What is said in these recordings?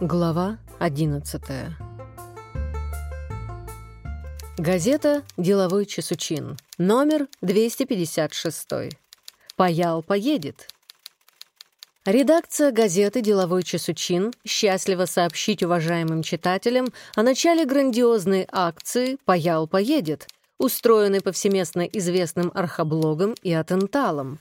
Глава 11 Газета «Деловой чесучин», номер 256. «Паял, поедет». Редакция газеты «Деловой чесучин» счастлива сообщить уважаемым читателям о начале грандиозной акции «Паял, поедет», устроенной повсеместно известным архоблогом и атенталом.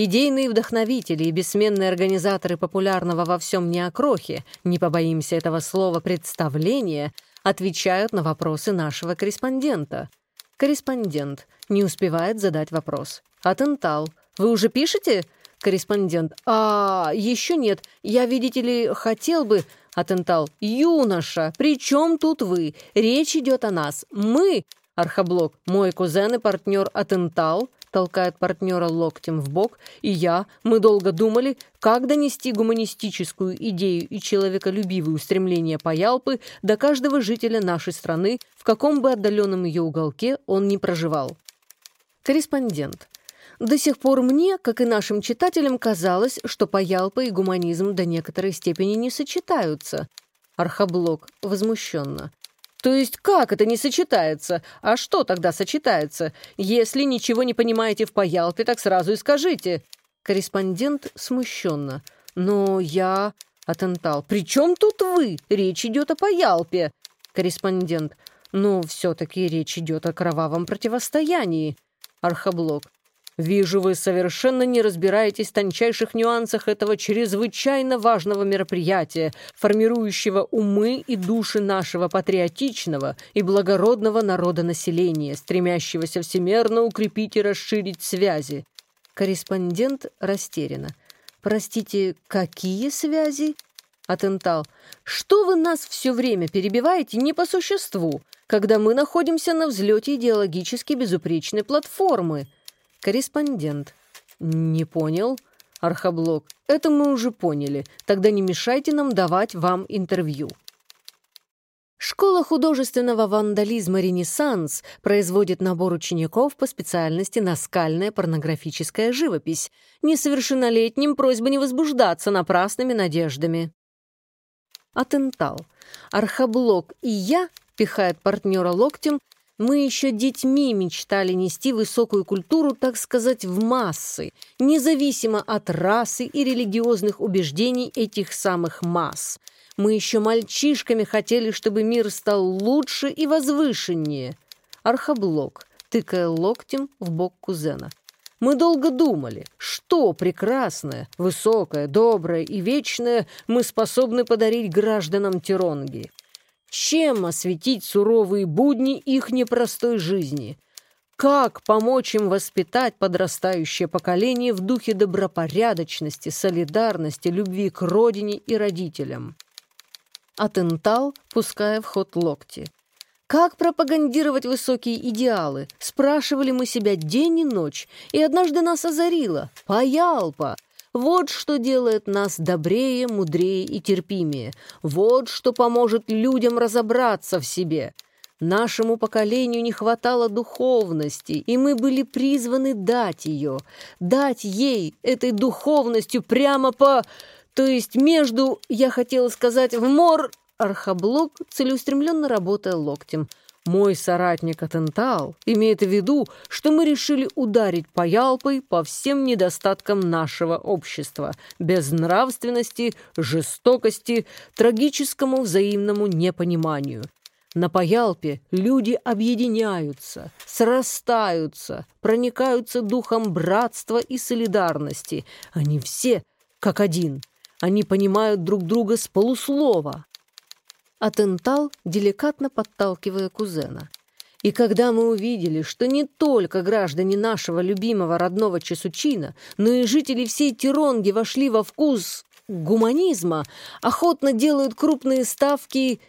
Идейные вдохновители и бессменные организаторы популярного во всем неокрохе, не побоимся этого слова, представления, отвечают на вопросы нашего корреспондента. Корреспондент не успевает задать вопрос. «Атентал. Вы уже пишете?» Корреспондент. «А, еще нет. Я, видите ли, хотел бы...» Атентал. «Юноша, при чем тут вы? Речь идет о нас. Мы...» Архаблок. «Мой кузен и партнер Атентал...» толкает партнера локтем в бок, и я, мы долго думали, как донести гуманистическую идею и человеколюбивые устремления Паялпы до каждого жителя нашей страны, в каком бы отдаленном ее уголке он ни проживал. Корреспондент. До сих пор мне, как и нашим читателям, казалось, что Паялпа и гуманизм до некоторой степени не сочетаются. Архаблок возмущенно. То есть как это не сочетается? А что тогда сочетается? Если ничего не понимаете в Паялпе, так сразу и скажите. Корреспондент смущенно. Но я... Атентал. «При чем тут вы? Речь идет о Паялпе». Корреспондент. «Но все-таки речь идет о кровавом противостоянии». Архаблок. Вижу, вы совершенно не разбираетесь в тончайших нюансах этого чрезвычайно важного мероприятия, формирующего умы и души нашего патриотичного и благородного народа населения, стремящегося всемерно укрепить и расширить связи. Корреспондент растерянно. Простите, какие связи? Атентал. Что вы нас все время перебиваете не по существу, когда мы находимся на взлете идеологически безупречной платформы? Корреспондент. Не понял. Архаблок. Это мы уже поняли. Тогда не мешайте нам давать вам интервью. Школа художественного вандализма «Ренессанс» производит набор учеников по специальности «Наскальная порнографическая живопись». Несовершеннолетним просьба не возбуждаться напрасными надеждами. Атентал. Архаблок и я, пихает партнера локтем, мы еще детьми мечтали нести высокую культуру, так сказать, в массы, независимо от расы и религиозных убеждений этих самых масс. Мы еще мальчишками хотели, чтобы мир стал лучше и возвышеннее. Архаблок, тыкая локтем в бок кузена. Мы долго думали, что прекрасное, высокое, доброе и вечное мы способны подарить гражданам Тиронги. Чем осветить суровые будни их непростой жизни? Как помочь им воспитать подрастающее поколение в духе добропорядочности, солидарности, любви к родине и родителям? Атентал, пуская в ход локти. Как пропагандировать высокие идеалы? Спрашивали мы себя день и ночь, и однажды нас озарило. Паялпа! Вот что делает нас добрее, мудрее и терпимее. Вот что поможет людям разобраться в себе. Нашему поколению не хватало духовности, и мы были призваны дать ее, дать ей этой духовностью прямо по... То есть между, я хотела сказать, в мор... Архаблок целеустремленно работая локтем – мой соратник Атентал имеет в виду, что мы решили ударить Паялпой по всем недостаткам нашего общества, безнравственности, жестокости, трагическому взаимному непониманию. На Паялпе люди объединяются, срастаются, проникаются духом братства и солидарности. Они все как один. Они понимают друг друга с полуслова, Атентал деликатно подталкивая кузена. И когда мы увидели, что не только граждане нашего любимого родного Чесучина, но и жители всей Тиронги вошли во вкус гуманизма, охотно делают крупные ставки,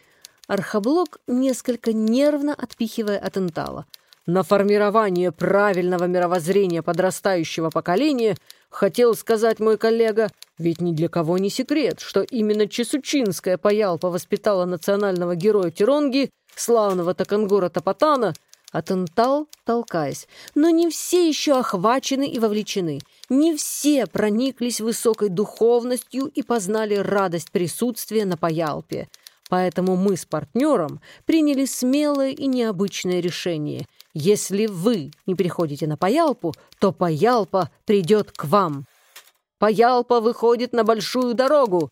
Архаблок несколько нервно отпихивая Атентала. На формирование правильного мировоззрения подрастающего поколения хотел сказать мой коллега, ведь ни для кого не секрет, что именно Чесучинская паялпа воспитала национального героя Тиронги, славного Такангора Тапатана, Атентал, толкаясь. Но не все еще охвачены и вовлечены. Не все прониклись высокой духовностью и познали радость присутствия на Паялпе. Поэтому мы с партнером приняли смелое и необычное решение. Если вы не приходите на Паялпу, то Паялпа придет к вам. Паялпа выходит на большую дорогу.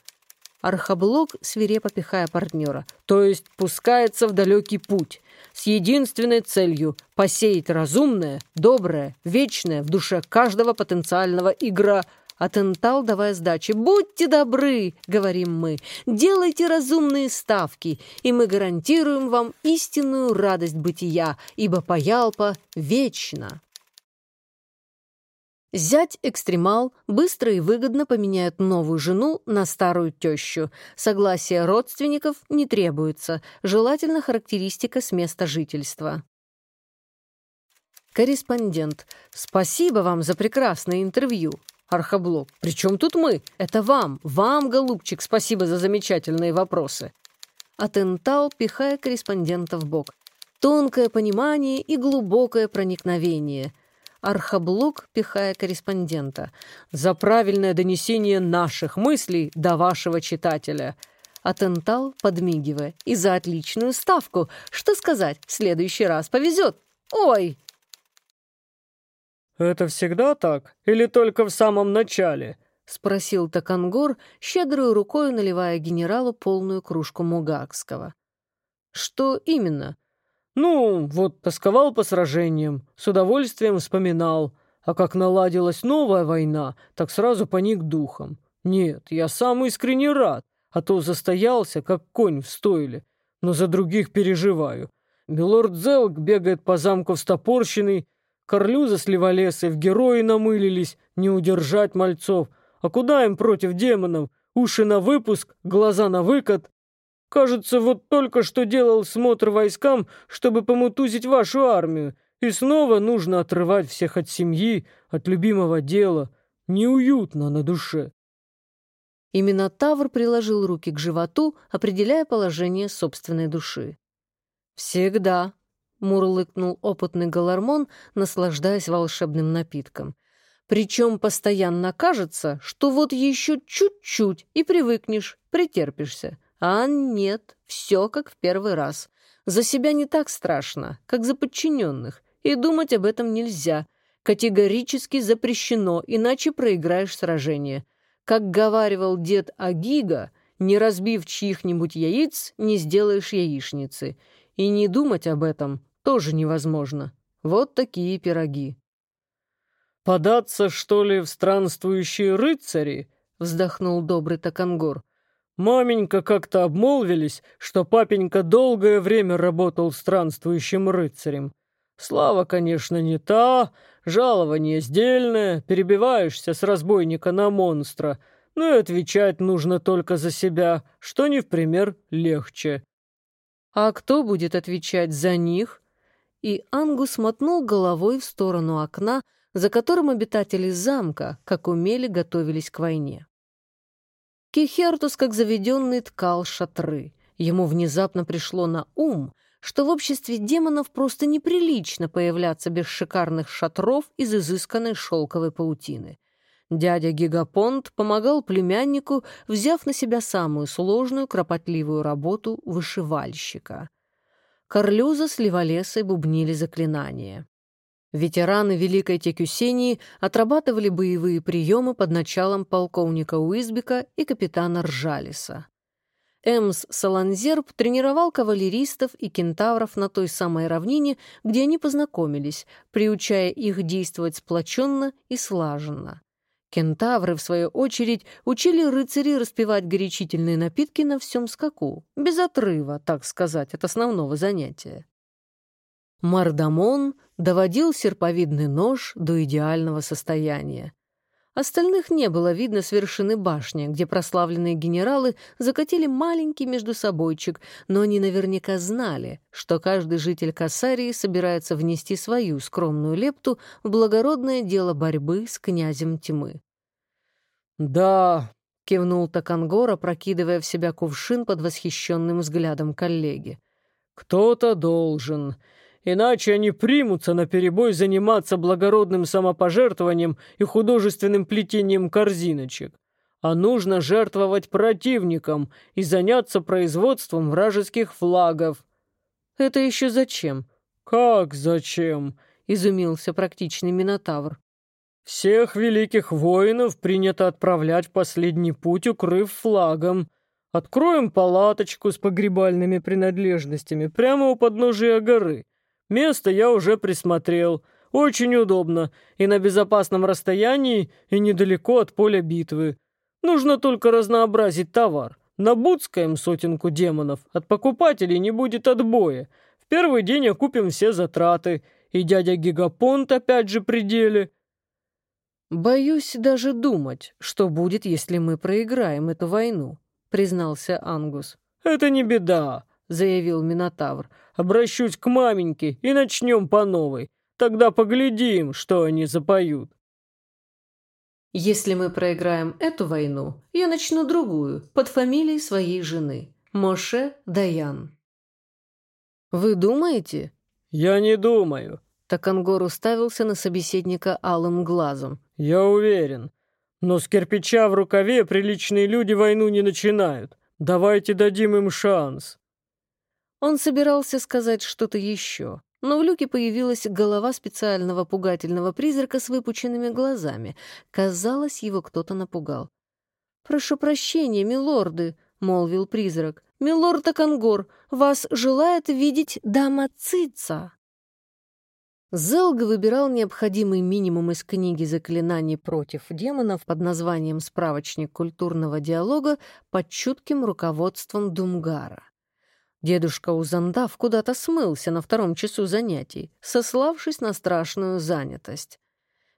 Архаблок, свирепо пихая партнера, то есть пускается в далекий путь, с единственной целью — посеять разумное, доброе, вечное в душе каждого потенциального игра. Атентал, давая сдачи. «Будьте добры!» — говорим мы. «Делайте разумные ставки, и мы гарантируем вам истинную радость бытия, ибо Паялпа вечна». Зять-экстремал быстро и выгодно поменяет новую жену на старую тещу. Согласие родственников не требуется, желательно характеристика с места жительства. Корреспондент. Спасибо вам за прекрасное интервью. Архаблок. При чем тут мы? Это вам, вам, голубчик, спасибо за замечательные вопросы. Атентал, пихая корреспондента в бок. Тонкое понимание и глубокое проникновение — Архаблок, пихая корреспондента. «За правильное донесение наших мыслей до вашего читателя». Атентал, подмигивая. «И за отличную ставку. Что сказать, в следующий раз повезет. Ой!» «Это всегда так? Или только в самом начале?» — спросил Такангор, щедрой рукой наливая генералу полную кружку мугакского. «Что именно?» Ну, вот тосковал по сражениям, с удовольствием вспоминал. А как наладилась новая война, так сразу поник духом. Нет, я сам искренне рад, а то застоялся, как конь в стойле. Но за других переживаю. Милорд Зелк бегает по замку встопорщенный, Корлюза с Леволесой в герои намылились, не удержать мальцов. А куда им против демонов? Уши на выпуск, глаза на выкат. Кажется, вот только что делал смотр войскам, чтобы помутузить вашу армию, и снова нужно отрывать всех от семьи, от любимого дела. Неуютно на душе». Именно Тавр приложил руки к животу, определяя положение собственной души. «Всегда», — мурлыкнул опытный галармон, наслаждаясь волшебным напитком. «Причем постоянно кажется, что вот еще чуть-чуть и привыкнешь, претерпишься. А нет, все как в первый раз. За себя не так страшно, как за подчиненных, и думать об этом нельзя. Категорически запрещено, иначе проиграешь сражение. Как говаривал дед Агига, не разбив чьих-нибудь яиц, не сделаешь яичницы. И не думать об этом тоже невозможно. Вот такие пироги. «Податься, что ли, в странствующие рыцари?» — вздохнул добрый Такангор. Маменька как-то обмолвились, что папенька долгое время работал странствующим рыцарем. Слава, конечно, не та, жалование сдельное, перебиваешься с разбойника на монстра, но и отвечать нужно только за себя, что не в пример легче. А кто будет отвечать за них? И Ангус мотнул головой в сторону окна, за которым обитатели замка, как умели, готовились к войне. Кихертус, как заведенный, ткал шатры. Ему внезапно пришло на ум, что в обществе демонов просто неприлично появляться без шикарных шатров из изысканной шелковой паутины. Дядя Гигапонт помогал племяннику, взяв на себя самую сложную, кропотливую работу вышивальщика. Корлюза с Леволесой бубнили заклинания. Ветераны Великой Текюсении отрабатывали боевые приемы под началом полковника Уизбека и капитана Ржалиса. Эмс Саланзерб тренировал кавалеристов и кентавров на той самой равнине, где они познакомились, приучая их действовать сплоченно и слаженно. Кентавры, в свою очередь, учили рыцарей распивать горячительные напитки на всем скаку, без отрыва, так сказать, от основного занятия. Мардамон доводил серповидный нож до идеального состояния. Остальных не было видно с вершины башни, где прославленные генералы закатили маленький между собойчик, но они наверняка знали, что каждый житель Касарии собирается внести свою скромную лепту в благородное дело борьбы с князем тьмы. «Да», — кивнул Такангора, прокидывая в себя кувшин под восхищенным взглядом коллеги. «Кто-то должен. Иначе они примутся на перебой заниматься благородным самопожертвованием и художественным плетением корзиночек. А нужно жертвовать противникам и заняться производством вражеских флагов. Это еще зачем? Как зачем? Изумился практичный Минотавр. Всех великих воинов принято отправлять в последний путь, укрыв флагом. Откроем палаточку с погребальными принадлежностями прямо у подножия горы. Место я уже присмотрел. Очень удобно. И на безопасном расстоянии, и недалеко от поля битвы. Нужно только разнообразить товар. Набуцкаем сотенку демонов. От покупателей не будет отбоя. В первый день окупим все затраты. И дядя Гигапонт опять же при деле. «Боюсь даже думать, что будет, если мы проиграем эту войну», — признался Ангус. «Это не беда», — заявил Минотавр. «Обращусь к маменьке и начнем по новой. Тогда поглядим, что они запоют». «Если мы проиграем эту войну, я начну другую, под фамилией своей жены. Моше Даян». «Вы думаете?» «Я не думаю». Такангор уставился на собеседника алым глазом. «Я уверен. Но с кирпича в рукаве приличные люди войну не начинают. Давайте дадим им шанс». Он собирался сказать что-то еще, но в люке появилась голова специального пугательного призрака с выпученными глазами. Казалось, его кто-то напугал. «Прошу прощения, милорды», — молвил призрак. «Милорд Акангор, вас желает видеть дама Цица». Зелга выбирал необходимый минимум из книги заклинаний против демонов под названием «Справочник культурного диалога» под чутким руководством Думгара. Дедушка Узандав куда-то смылся на втором часу занятий, сославшись на страшную занятость.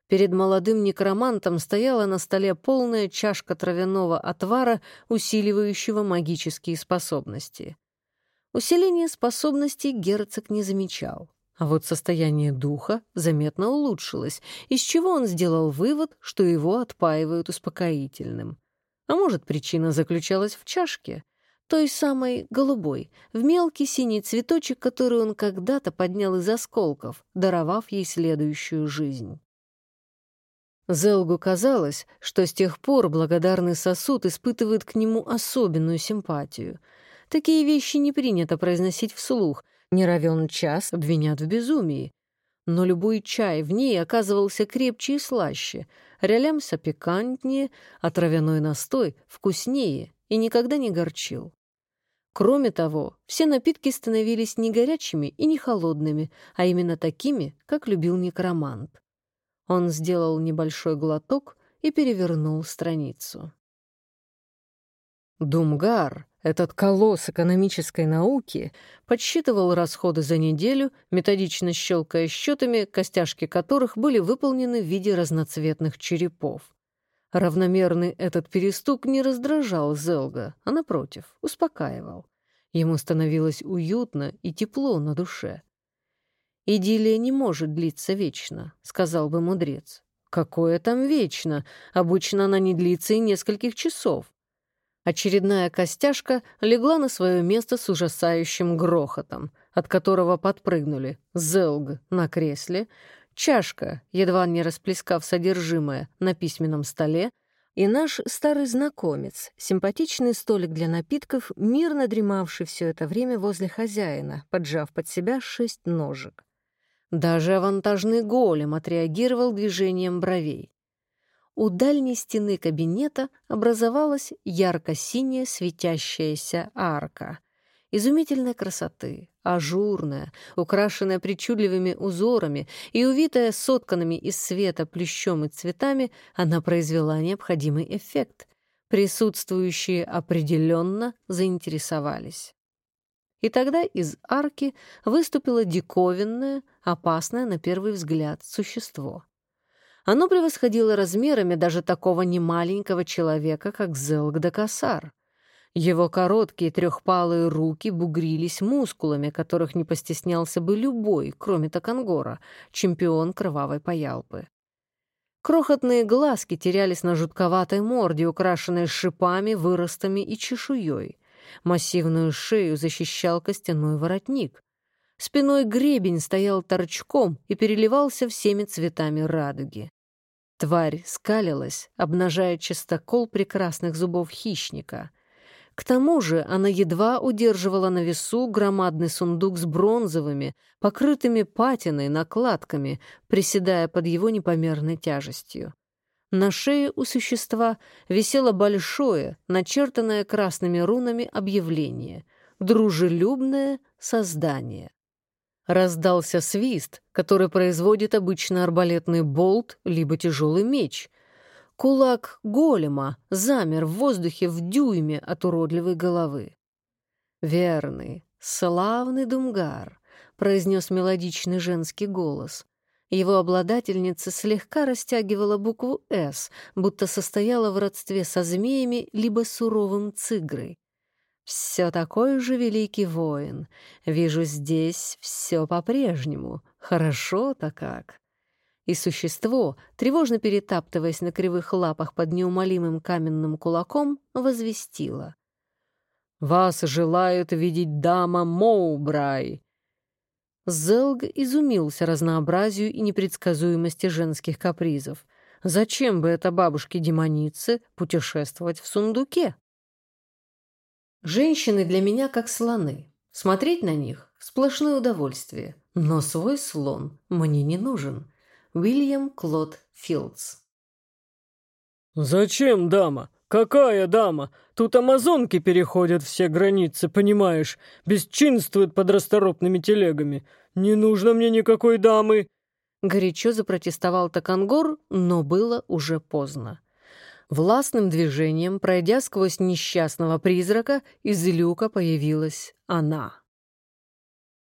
Перед молодым некромантом стояла на столе полная чашка травяного отвара, усиливающего магические способности. Усиление способностей герцог не замечал. А вот состояние духа заметно улучшилось, из чего он сделал вывод, что его отпаивают успокоительным. А может, причина заключалась в чашке? Той самой голубой, в мелкий синий цветочек, который он когда-то поднял из осколков, даровав ей следующую жизнь. Зелгу казалось, что с тех пор благодарный сосуд испытывает к нему особенную симпатию. Такие вещи не принято произносить вслух, не равен час обвинят в безумии. Но любой чай в ней оказывался крепче и слаще, рялямся пикантнее, а травяной настой вкуснее и никогда не горчил. Кроме того, все напитки становились не горячими и не холодными, а именно такими, как любил некромант. Он сделал небольшой глоток и перевернул страницу. Думгар, этот колосс экономической науки, подсчитывал расходы за неделю, методично щелкая счетами, костяшки которых были выполнены в виде разноцветных черепов. Равномерный этот перестук не раздражал Зелга, а, напротив, успокаивал. Ему становилось уютно и тепло на душе. «Идиллия не может длиться вечно», — сказал бы мудрец. «Какое там вечно? Обычно она не длится и нескольких часов». Очередная костяшка легла на свое место с ужасающим грохотом, от которого подпрыгнули Зелг на кресле, чашка, едва не расплескав содержимое, на письменном столе, и наш старый знакомец, симпатичный столик для напитков, мирно дремавший все это время возле хозяина, поджав под себя шесть ножек. Даже авантажный голем отреагировал движением бровей. У дальней стены кабинета образовалась ярко-синяя светящаяся арка — изумительной красоты, ажурная, украшенная причудливыми узорами и увитая сотканными из света плющом и цветами, она произвела необходимый эффект. Присутствующие определенно заинтересовались. И тогда из арки выступило диковинное, опасное на первый взгляд существо. Оно превосходило размерами даже такого немаленького человека, как Зелгдакасар. Его короткие трехпалые руки бугрились мускулами, которых не постеснялся бы любой, кроме Такангора, чемпион кровавой паялпы. Крохотные глазки терялись на жутковатой морде, украшенной шипами, выростами и чешуей. Массивную шею защищал костяной воротник. спиной гребень стоял торчком и переливался всеми цветами радуги. Тварь скалилась, обнажая чистокол прекрасных зубов хищника. К тому же она едва удерживала на весу громадный сундук с бронзовыми, покрытыми патиной, накладками, приседая под его непомерной тяжестью. На шее у существа висело большое, начертанное красными рунами объявление «Дружелюбное создание». Раздался свист, который производит обычно арбалетный болт либо тяжелый меч. Кулак голема замер в воздухе в дюйме от уродливой головы. «Верный, славный Думгар», — произнес мелодичный женский голос. Его обладательница слегка растягивала букву «С», будто состояла в родстве со змеями либо суровым цигрой. «Все такой же великий воин. Вижу здесь все по-прежнему. Хорошо-то как». И существо, тревожно перетаптываясь на кривых лапах под неумолимым каменным кулаком, возвестило. «Вас желает видеть дама Моубрай. Зелг изумился разнообразию и непредсказуемости женских капризов. Зачем бы это бабушке-демонице путешествовать в сундуке? Женщины для меня как слоны. Смотреть на них — сплошное удовольствие. Но свой слон мне не нужен. Уильям Клод Филдс «Зачем дама? Какая дама? Тут амазонки переходят все границы, понимаешь? Бесчинствуют под расторопными телегами. Не нужно мне никакой дамы!» Горячо запротестовал Такангор, но было уже поздно. Властным движением, пройдя сквозь несчастного призрака, из люка появилась она.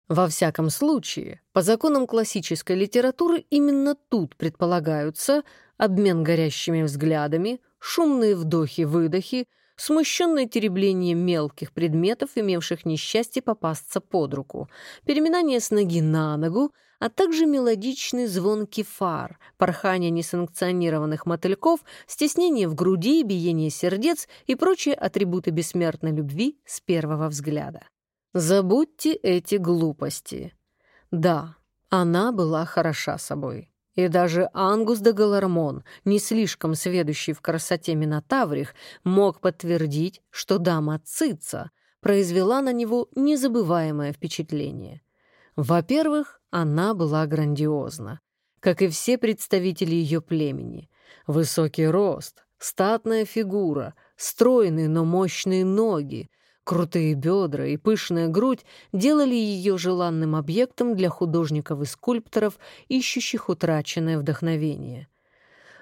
Во всяком случае, по законам классической литературы именно тут предполагаются обмен горящими взглядами, шумные вдохи-выдохи, смущенное теребление мелких предметов, имевших несчастье попасться под руку, переминание с ноги на ногу, а также мелодичный звон кефар, порхание несанкционированных мотыльков, стеснение в груди, биение сердец и прочие атрибуты бессмертной любви с первого взгляда. Забудьте эти глупости. Да, она была хороша собой. И даже Ангус де Галармон, не слишком сведущий в красоте Минотаврих, мог подтвердить, что дама Цица произвела на него незабываемое впечатление. Во-первых, она была грандиозна, как и все представители ее племени. Высокий рост, статная фигура, стройные, но мощные ноги, Крутые бедра и пышная грудь делали ее желанным объектом для художников и скульпторов, ищущих утраченное вдохновение.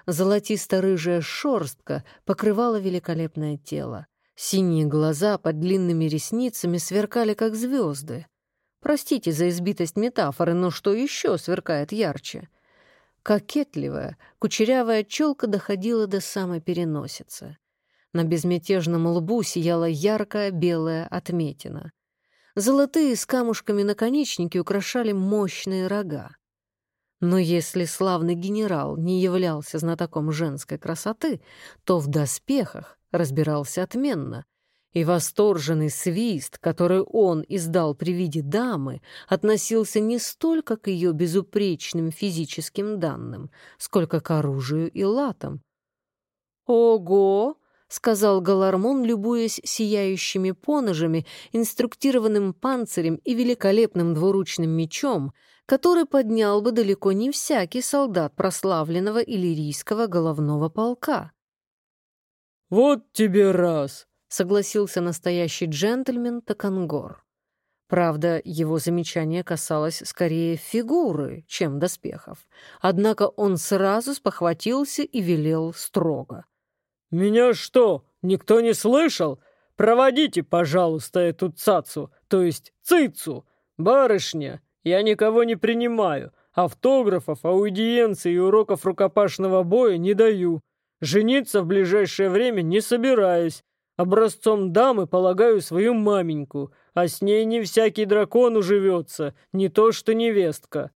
Золотисто-рыжая шорстка покрывала великолепное тело. Синие глаза под длинными ресницами сверкали, как звезды. Простите за избитость метафоры, но что еще сверкает ярче? Кокетливая, кучерявая челка доходила до самой переносицы. На безмятежном лбу сияла яркая белая отметина. Золотые с камушками наконечники украшали мощные рога. Но если славный генерал не являлся знатоком женской красоты, то в доспехах разбирался отменно, и восторженный свист, который он издал при виде дамы, относился не столько к ее безупречным физическим данным, сколько к оружию и латам. «Ого!» Сказал Галармон, любуясь сияющими поножами, инструктированным панцирем и великолепным двуручным мечом, который поднял бы далеко не всякий солдат прославленного иллирийского головного полка. «Вот тебе раз!» — согласился настоящий джентльмен Такангор. Правда, его замечание касалось скорее фигуры, чем доспехов. Однако он сразу спохватился и велел строго. «Меня что, никто не слышал? Проводите, пожалуйста, эту цацу, то есть цицу. Барышня, я никого не принимаю. Автографов, аудиенций и уроков рукопашного боя не даю. Жениться в ближайшее время не собираюсь. Образцом дамы полагаю свою маменьку, а с ней не всякий дракон уживется, не то что невестка».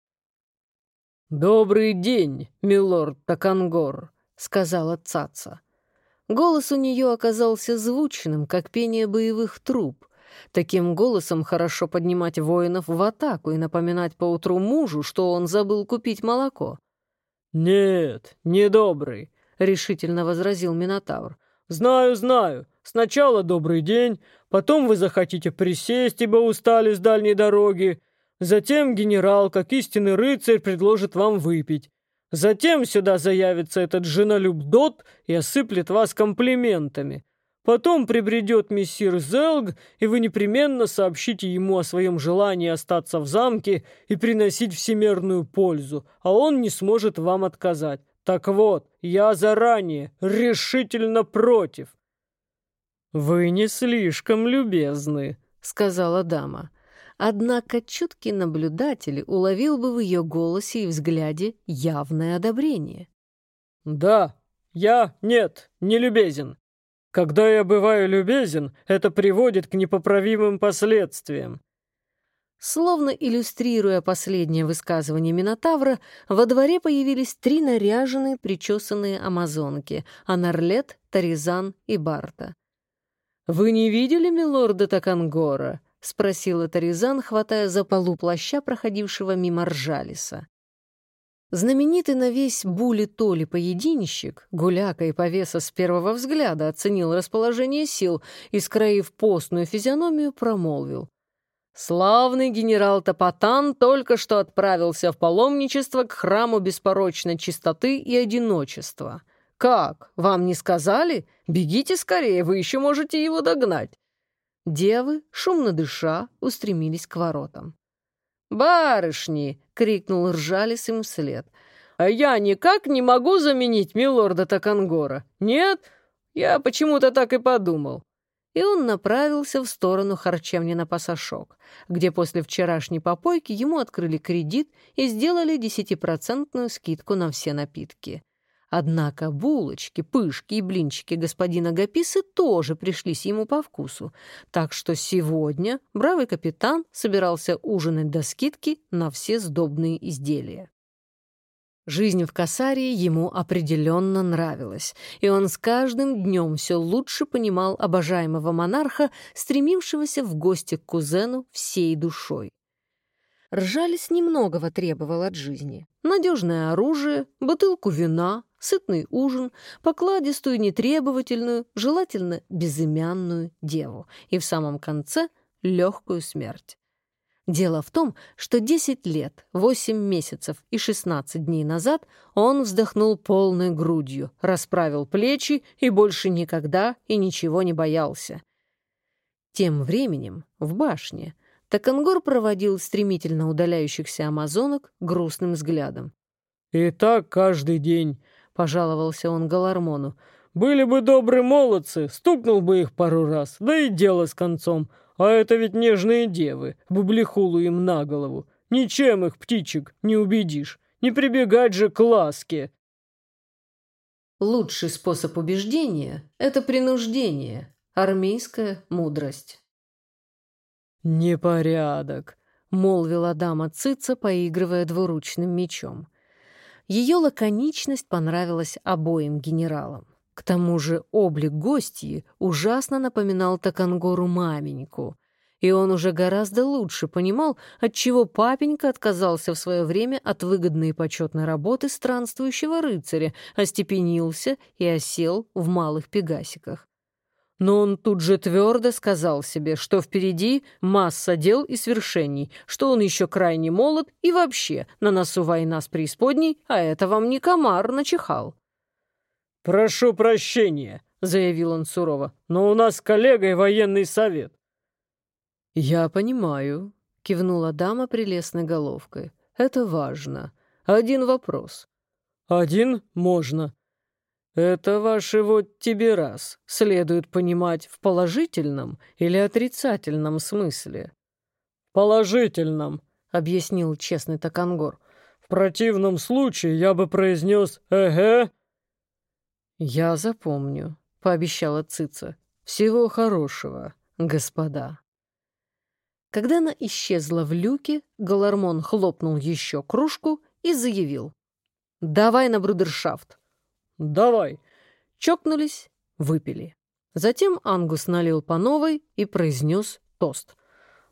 «Добрый день, милорд Такангор», — сказала цаца. Голос у нее оказался звучным, как пение боевых труб, Таким голосом хорошо поднимать воинов в атаку и напоминать поутру мужу, что он забыл купить молоко. «Нет, недобрый», — решительно возразил Минотавр. «Знаю, знаю. Сначала добрый день, потом вы захотите присесть, ибо устали с дальней дороги. Затем генерал, как истинный рыцарь, предложит вам выпить. Затем сюда заявится этот женолюб Дот и осыплет вас комплиментами. Потом прибредет мессир Зелг, и вы непременно сообщите ему о своем желании остаться в замке и приносить всемирную пользу, а он не сможет вам отказать. Так вот, я заранее решительно против. «Вы не слишком любезны», — сказала дама. Однако чуткий наблюдатель уловил бы в ее голосе и взгляде явное одобрение. «Да, я нет, не любезен. Когда я бываю любезен, это приводит к непоправимым последствиям. Словно иллюстрируя последнее высказывание Минотавра, во дворе появились три наряженные, причесанные амазонки — Анарлет, Таризан и Барта. «Вы не видели милорда Такангора?» — спросила Таризан, хватая за полу плаща, проходившего мимо Ржалиса. Знаменитый на весь були Толи поединщик, гуляка и повеса с первого взгляда оценил расположение сил и, скроив постную физиономию, промолвил. Славный генерал Топотан только что отправился в паломничество к храму беспорочной чистоты и одиночества. Как, вам не сказали? Бегите скорее, вы еще можете его догнать. Девы, шумно дыша, устремились к воротам. «Барышни!» — крикнул Ржалис им вслед. «А я никак не могу заменить милорда Такангора. Нет? Я почему-то так и подумал». И он направился в сторону харчевни на пасашок, где после вчерашней попойки ему открыли кредит и сделали десятипроцентную скидку на все напитки. Однако булочки, пышки и блинчики господина Гаписы тоже пришлись ему по вкусу, так что сегодня бравый капитан собирался ужинать до скидки на все сдобные изделия. Жизнь в Касарии ему определенно нравилась, и он с каждым днем все лучше понимал обожаемого монарха, стремившегося в гости к кузену всей душой. Ржались немногого требовал от жизни. Надежное оружие, бутылку вина, сытный ужин, покладистую, нетребовательную, желательно безымянную деву и в самом конце легкую смерть. Дело в том, что 10 лет, 8 месяцев и 16 дней назад он вздохнул полной грудью, расправил плечи и больше никогда и ничего не боялся. Тем временем в башне Такангор проводил стремительно удаляющихся амазонок грустным взглядом. «И так каждый день пожаловался он Галармону. «Были бы добрые молодцы, стукнул бы их пару раз, да и дело с концом. А это ведь нежные девы, бублихулу им на голову. Ничем их, птичек, не убедишь. Не прибегать же к ласке». Лучший способ убеждения — это принуждение, армейская мудрость. «Непорядок», — молвила дама Цица, поигрывая двуручным мечом. Ее лаконичность понравилась обоим генералам. К тому же облик гостьи ужасно напоминал Такангору маменьку, и он уже гораздо лучше понимал, отчего папенька отказался в свое время от выгодной и почетной работы странствующего рыцаря, остепенился и осел в малых пегасиках. Но он тут же твердо сказал себе, что впереди масса дел и свершений, что он еще крайне молод и вообще на носу война с преисподней, а это вам не комар начихал. «Прошу прощения», — заявил он сурово, — «но у нас коллега и военный совет». «Я понимаю», — кивнула дама прелестной головкой. «Это важно. Один вопрос». «Один можно», это ваши вот тебе раз следует понимать в положительном или отрицательном смысле. Положительном, объяснил честный Такангор. В противном случае я бы произнес «эге». Я запомню, пообещала Цица. Всего хорошего, господа. Когда она исчезла в люке, Галармон хлопнул еще кружку и заявил. «Давай на брудершафт. «Давай!» Чокнулись, выпили. Затем Ангус налил по новой и произнес тост.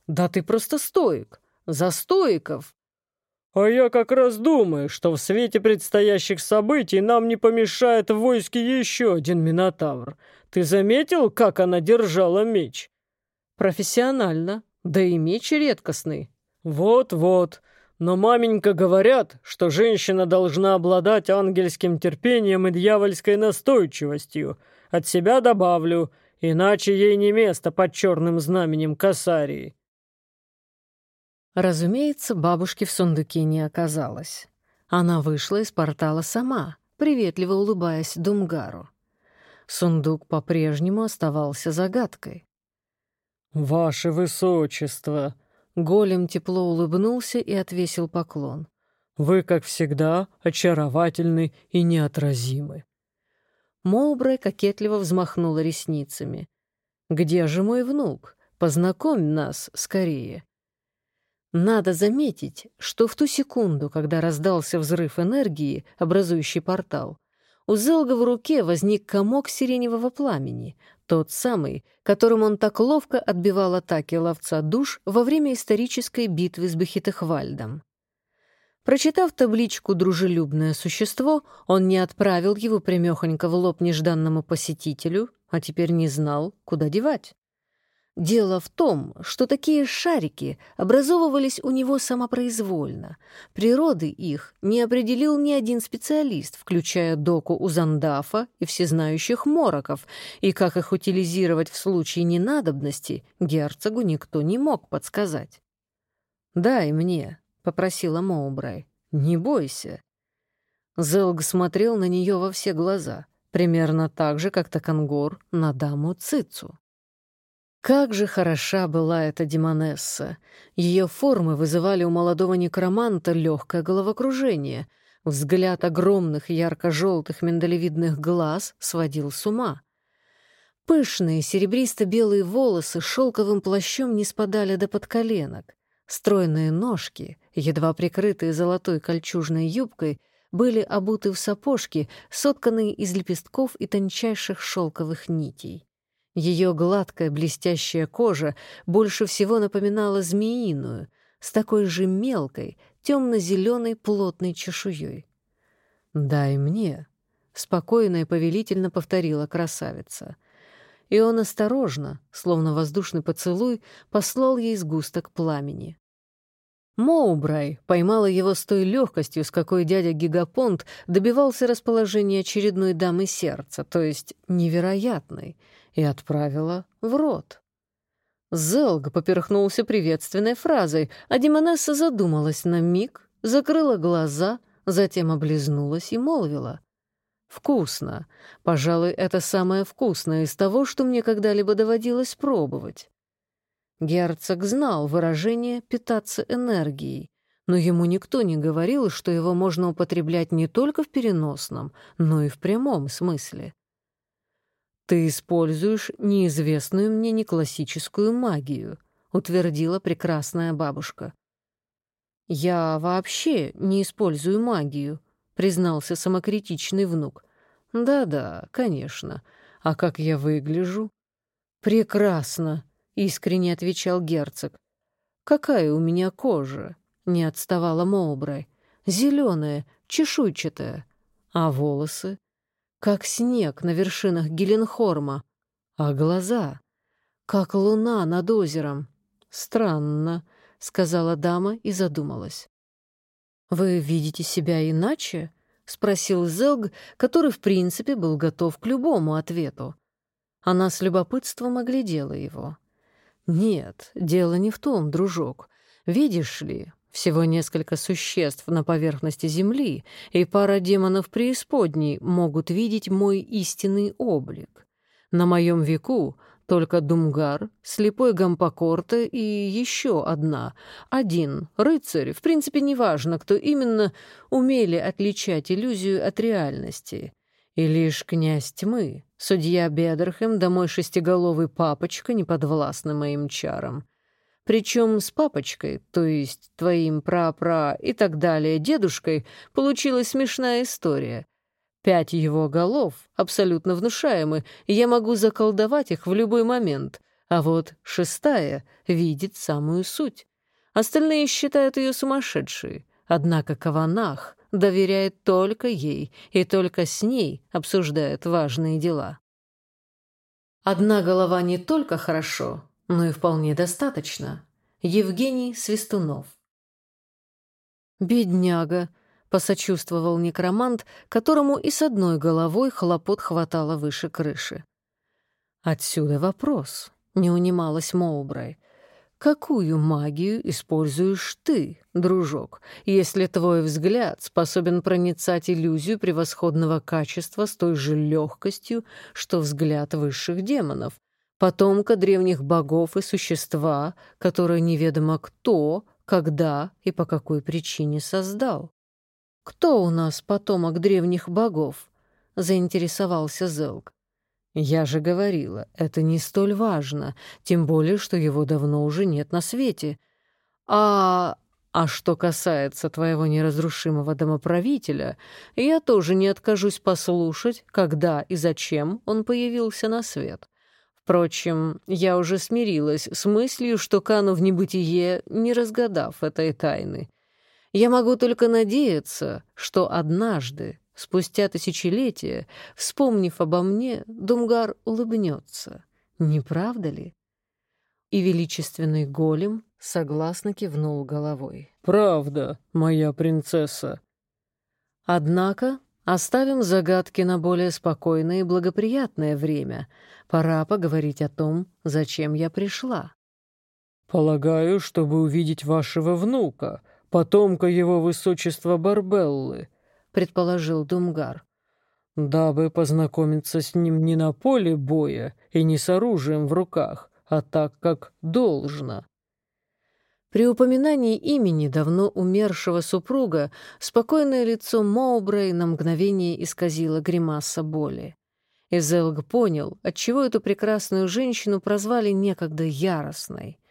«Да ты просто стоик! За стоиков!» «А я как раз думаю, что в свете предстоящих событий нам не помешает в войске еще один Минотавр. Ты заметил, как она держала меч?» «Профессионально. Да и меч редкостный». «Вот-вот. Но маменька говорят, что женщина должна обладать ангельским терпением и дьявольской настойчивостью. От себя добавлю, иначе ей не место под черным знаменем Касарии». Разумеется, бабушки в сундуке не оказалось. Она вышла из портала сама, приветливо улыбаясь Думгару. Сундук по-прежнему оставался загадкой. «Ваше Высочество!» Голем тепло улыбнулся и отвесил поклон. «Вы, как всегда, очаровательны и неотразимы». Моубрай кокетливо взмахнула ресницами. «Где же мой внук? Познакомь нас скорее». Надо заметить, что в ту секунду, когда раздался взрыв энергии, образующий портал, у Зелга в руке возник комок сиреневого пламени, тот самый, которым он так ловко отбивал атаки ловца душ во время исторической битвы с Бехитехвальдом. Прочитав табличку «Дружелюбное существо», он не отправил его прямехонько в лоб нежданному посетителю, а теперь не знал, куда девать. Дело в том, что такие шарики образовывались у него самопроизвольно. Природы их не определил ни один специалист, включая доку Узандафа и всезнающих мороков, и как их утилизировать в случае ненадобности герцогу никто не мог подсказать. «Дай мне», — попросила Моубрай, — «не бойся». Зелг смотрел на нее во все глаза, примерно так же, как Такангор на даму Цицу. Как же хороша была эта демонесса! Ее формы вызывали у молодого некроманта легкое головокружение. Взгляд огромных ярко-желтых миндалевидных глаз сводил с ума. Пышные серебристо-белые волосы шелковым плащом не спадали до подколенок. Стройные ножки, едва прикрытые золотой кольчужной юбкой, были обуты в сапожки, сотканные из лепестков и тончайших шелковых нитей. Ее гладкая блестящая кожа больше всего напоминала змеиную, с такой же мелкой, темно-зеленой плотной чешуей. «Дай мне», — спокойно и повелительно повторила красавица. И он осторожно, словно воздушный поцелуй, послал ей сгусток пламени. Моубрай поймала его с той легкостью, с какой дядя Гигапонт добивался расположения очередной дамы сердца, то есть невероятной — и отправила в рот. Зелг поперхнулся приветственной фразой, а Демонесса задумалась на миг, закрыла глаза, затем облизнулась и молвила. «Вкусно. Пожалуй, это самое вкусное из того, что мне когда-либо доводилось пробовать». Герцог знал выражение «питаться энергией», но ему никто не говорил, что его можно употреблять не только в переносном, но и в прямом смысле. «Ты используешь неизвестную мне неклассическую магию», — утвердила прекрасная бабушка. «Я вообще не использую магию», — признался самокритичный внук. «Да-да, конечно. А как я выгляжу?» «Прекрасно», — искренне отвечал герцог. «Какая у меня кожа?» — не отставала Моубрай. «Зеленая, чешуйчатая. А волосы?» Как снег на вершинах Геленхорма, а глаза, как луна над озером. Странно, — сказала дама и задумалась. «Вы видите себя иначе?» — спросил Зелг, который, в принципе, был готов к любому ответу. Она с любопытством оглядела его. «Нет, дело не в том, дружок. Видишь ли, всего несколько существ на поверхности Земли и пара демонов преисподней могут видеть мой истинный облик. На моем веку только Думгар, слепой Гампокорта и еще одна. Один, рыцарь, в принципе, неважно, кто именно, умели отличать иллюзию от реальности. И лишь князь тьмы, судья Бедерхем да мой шестиголовый папочка не подвластны моим чарам. Причем с папочкой, то есть твоим пра-пра и так далее дедушкой, получилась смешная история. Пять его голов, абсолютно внушаемы, и я могу заколдовать их в любой момент. а вот шестая видит самую суть. Остальные считают ее сумасшедшей, однако Каванах доверяет только ей и только с ней обсуждает важные дела. Одна голова не только хорошо, но и вполне достаточно. Евгений Свистунов. «Бедняга», — посочувствовал некромант, которому и с одной головой хлопот хватало выше крыши. Отсюда вопрос. Не унималась Моубрай. Какую магию используешь ты, дружок, если твой взгляд способен проницать иллюзию превосходного качества с той же легкостью, что взгляд высших демонов, потомка древних богов и существа, которое неведомо кто, когда и по какой причине создал? «Кто у нас потомок древних богов?» — заинтересовался Зелк. Я же говорила, это не столь важно, тем более, что его давно уже нет на свете. А... А что касается твоего неразрушимого домоправителя, я тоже не откажусь послушать, когда и зачем он появился на свет. Впрочем, я уже смирилась с мыслью, что кану в небытие, не разгадав этой тайны. Я могу только надеяться, что однажды Спустя тысячелетия, вспомнив обо мне, Думгар улыбнется. Не правда ли? И величественный голем согласно кивнул головой. «Правда, моя принцесса». Однако оставим загадки на более спокойное и благоприятное время. Пора поговорить о том, зачем я пришла. «Полагаю, чтобы увидеть вашего внука, потомка его высочества Барбеллы», предположил Думгар. «Дабы познакомиться с ним не на поле боя и не с оружием в руках, а так, как должно». При упоминании имени давно умершего супруга спокойное лицо Моубрей на мгновение исказило гримаса боли. Изелг понял, отчего эту прекрасную женщину прозвали некогда яростной.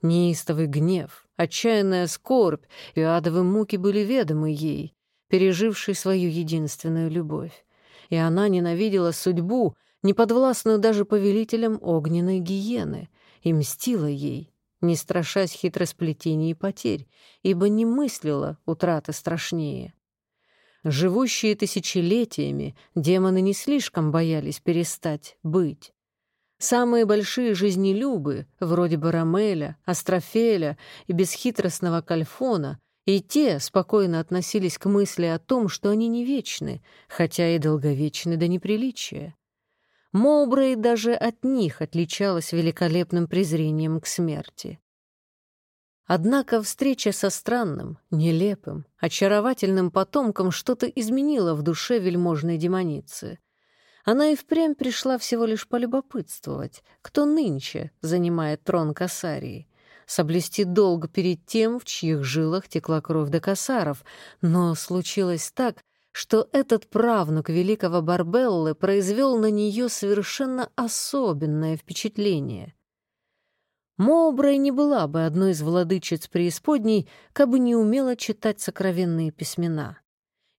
Неистовый гнев, отчаянная скорбь и адовые муки были ведомы ей, переживший свою единственную любовь. И она ненавидела судьбу, неподвластную даже повелителям огненной гиены, и мстила ей, не страшась хитросплетений и потерь, ибо не мыслила утраты страшнее. Живущие тысячелетиями, демоны не слишком боялись перестать быть. Самые большие жизнелюбы, вроде Барамеля, Астрофеля и бесхитростного Кальфона, и те спокойно относились к мысли о том, что они не вечны, хотя и долговечны до неприличия. Моубрей даже от них отличалась великолепным презрением к смерти. Однако встреча со странным, нелепым, очаровательным потомком что-то изменила в душе вельможной демоницы. Она и впрямь пришла всего лишь полюбопытствовать, кто нынче занимает трон Касарии — соблюсти долг перед тем, в чьих жилах текла кровь до косаров, но случилось так, что этот правнук великого Барбеллы произвел на нее совершенно особенное впечатление. Моубрей не была бы одной из владычиц преисподней, кабы не умела читать сокровенные письмена.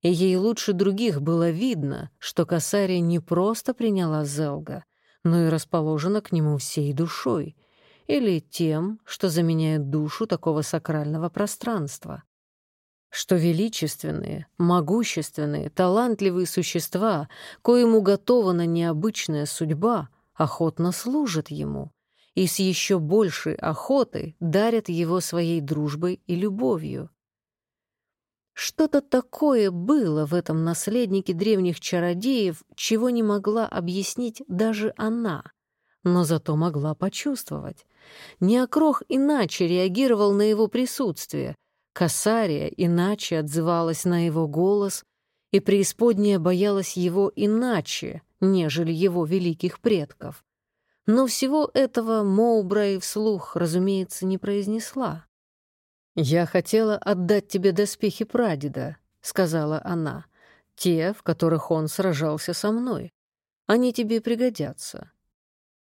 И ей лучше других было видно, что Касария не просто приняла Зелга, но и расположена к нему всей душой — или тем, что заменяет душу такого сакрального пространства. Что величественные, могущественные, талантливые существа, коим уготована необычная судьба, охотно служат ему и с еще большей охотой дарят его своей дружбой и любовью. Что-то такое было в этом наследнике древних чародеев, чего не могла объяснить даже она, но зато могла почувствовать. Неокрох иначе реагировал на его присутствие, Касария иначе отзывалась на его голос, и преисподняя боялась его иначе, нежели его великих предков. Но всего этого Моубрай вслух, разумеется, не произнесла. «Я хотела отдать тебе доспехи прадеда», — сказала она, — «те, в которых он сражался со мной. Они тебе пригодятся.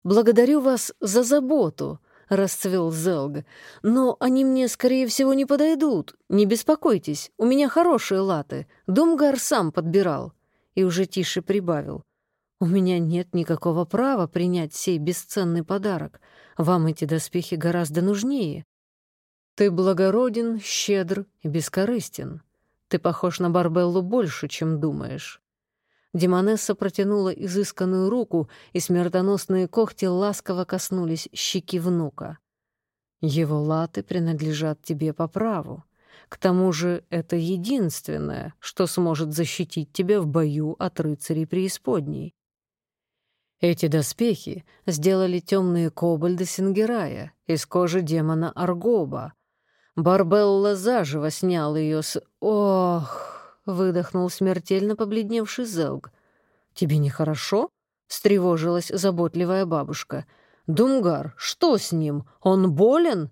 Благодарю вас за заботу, — расцвел Зелга. «Но они мне, скорее всего, не подойдут. Не беспокойтесь, у меня хорошие латы. Думгар сам подбирал». И уже тише прибавил. У меня нет никакого права принять сей бесценный подарок. Вам эти доспехи гораздо нужнее. Ты благороден, щедр и бескорыстен. Ты похож на Барбеллу больше, чем думаешь. Демонесса протянула изысканную руку, и смертоносные когти ласково коснулись щеки внука. Его латы принадлежат тебе по праву. К тому же это единственное, что сможет защитить тебя в бою от рыцарей преисподней. Эти доспехи сделали темные кобальды Сингерая из кожи демона Аргоба. Барбелла заживо снял ее с... Ох! — выдохнул смертельно побледневший Зелг. «Тебе нехорошо?» — встревожилась заботливая бабушка. «Думгар, что с ним? Он болен?»